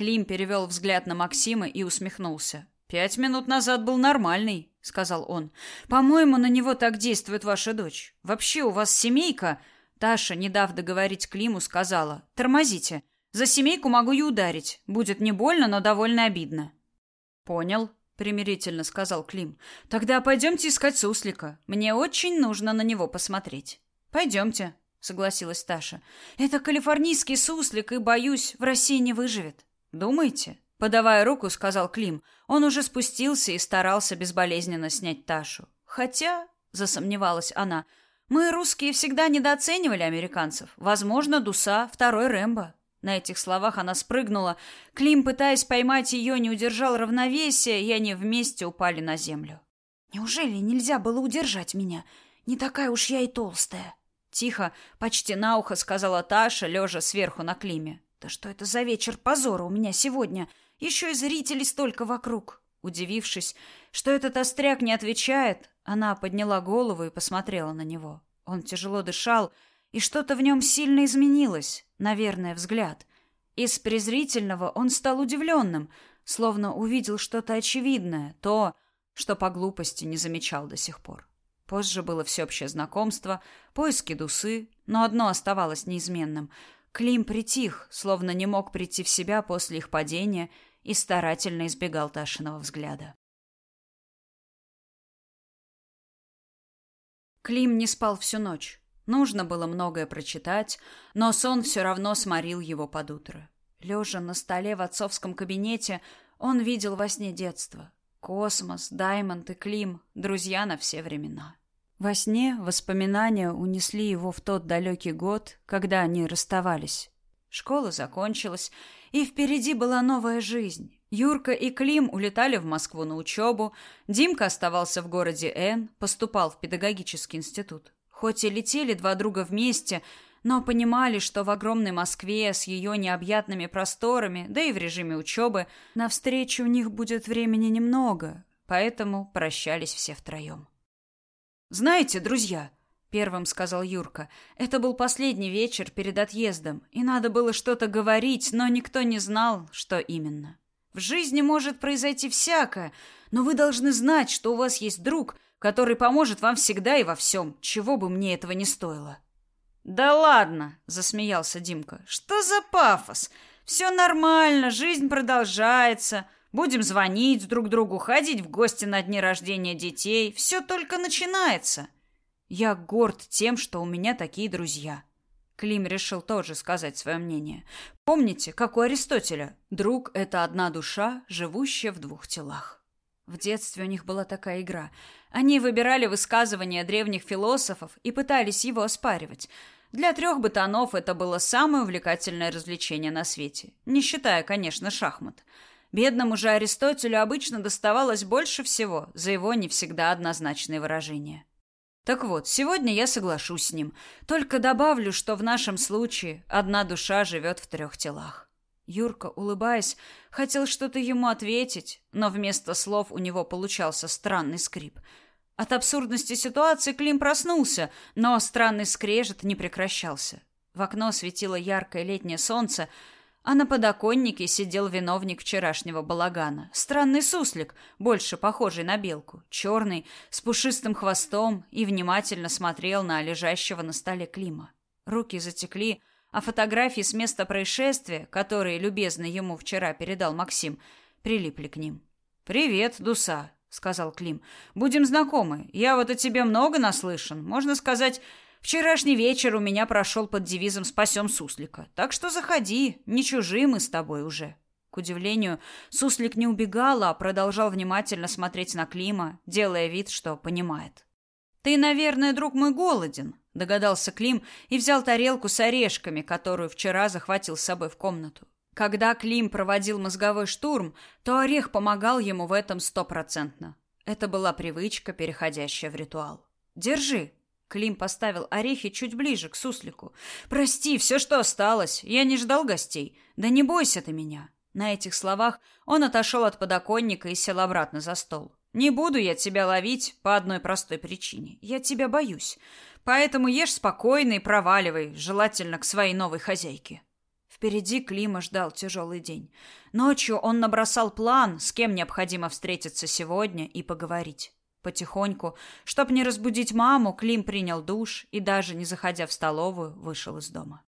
Клим перевел взгляд на Максима и усмехнулся. «Пять минут назад был нормальный», — сказал он. «По-моему, на него так действует ваша дочь. Вообще у вас семейка...» Таша, не дав договорить Климу, сказала. «Тормозите. За семейку могу и ударить. Будет не больно, но довольно обидно». «Понял», — примирительно сказал Клим. «Тогда пойдемте искать суслика. Мне очень нужно на него посмотреть». «Пойдемте», — согласилась Таша. «Это калифорнийский суслик, и, боюсь, в России не выживет». «Думаете?» Подавая руку, сказал Клим. Он уже спустился и старался безболезненно снять Ташу. Хотя, засомневалась она, мы, русские, всегда недооценивали американцев. Возможно, Дуса — второй Рэмбо. На этих словах она спрыгнула. Клим, пытаясь поймать ее, не удержал равновесия, и они вместе упали на землю. «Неужели нельзя было удержать меня? Не такая уж я и толстая». Тихо, почти на ухо сказала Таша, лежа сверху на Климе. «Да что это за вечер позора у меня сегодня? Еще и зрителей столько вокруг». Удивившись, что этот остряк не отвечает, она подняла голову и посмотрела на него. Он тяжело дышал, и что-то в нем сильно изменилось, наверное, взгляд. Из презрительного он стал удивленным, словно увидел что-то очевидное, то, что по глупости не замечал до сих пор. Позже было всеобщее знакомство, поиски Дусы, но одно оставалось неизменным. Клим притих, словно не мог прийти в себя после их падения и старательно избегал Ташиного взгляда. Клим не спал всю ночь. Нужно было многое прочитать, но сон все равно сморил его под утро. Лежа на столе в отцовском кабинете, он видел во сне детство. Космос, Даймонд и Клим — друзья на все времена. Во сне воспоминания унесли его в тот далекий год, когда они расставались. Школа закончилась, и впереди была новая жизнь. Юрка и Клим улетали в Москву на учебу, Димка оставался в городе Н, поступал в педагогический институт. Хоть и летели два друга вместе, но понимали, что в огромной Москве с ее необъятными просторами, да и в режиме учебы, на встречу у них будет времени немного, поэтому прощались все втроем. Знаете, друзья, первым сказал Юрка. Это был последний вечер перед отъездом, и надо было что-то говорить, но никто не знал, что именно. В жизни может произойти всякое, но вы должны знать, что у вас есть друг, который поможет вам всегда и во всем, чего бы мне этого не стоило. Да ладно, засмеялся Димка. Что за пафос? Все нормально, жизнь продолжается. Будем звонить друг другу, ходить в гости на дни рождения детей. Все только начинается. Я горд тем, что у меня такие друзья. Клим решил тоже сказать свое мнение. Помните, как у Аристотеля, друг это одна душа, живущая в двух телах. В детстве у них была такая игра. Они выбирали высказывания древних философов и пытались его оспаривать. Для трех ботанов это было самое увлекательное развлечение на свете, не считая, конечно, шахмат. Бедному же Аристотелю обычно доставалось больше всего за его не всегда однозначные выражения. Так вот, сегодня я соглашусь с ним, только добавлю, что в нашем случае одна душа живет в трех телах. Юрка, улыбаясь, хотел что-то ему ответить, но вместо слов у него получался странный скрип. От абсурдности ситуации Клим проснулся, но странный скрежет не прекращался. В окно светило яркое летнее солнце, а на подоконнике сидел виновник вчерашнего балагана. Странный суслик, больше похожий на белку, черный, с пушистым хвостом и внимательно смотрел на лежащего на столе Клима. Руки затекли, а фотографии с места происшествия, которые любезно ему вчера передал Максим, прилипли к ним. «Привет, Дуса», — сказал Клим. «Будем знакомы. Я вот о тебе много наслышан. Можно сказать, Вчерашний вечер у меня прошел под девизом «Спасем суслика». Так что заходи, не чужие мы с тобой уже». К удивлению, суслик не убегал, а продолжал внимательно смотреть на Клима, делая вид, что понимает. «Ты, наверное, друг мой, голоден», — догадался Клим и взял тарелку с орешками, которую вчера захватил с собой в комнату. Когда Клим проводил мозговой штурм, то орех помогал ему в этом стопроцентно. Это была привычка, переходящая в ритуал. «Держи», Клим поставил орехи чуть ближе к суслику. «Прости, все, что осталось. Я не ждал гостей. Да не бойся ты меня». На этих словах он отошел от подоконника и сел обратно за стол. «Не буду я тебя ловить по одной простой причине. Я тебя боюсь. Поэтому ешь спокойно и проваливай, желательно к своей новой хозяйке». Впереди Клима ждал тяжелый день. Ночью он набросал план, с кем необходимо встретиться сегодня и поговорить. Потихоньку, чтоб не разбудить маму, Клим принял душ и даже не заходя в столовую, вышел из дома.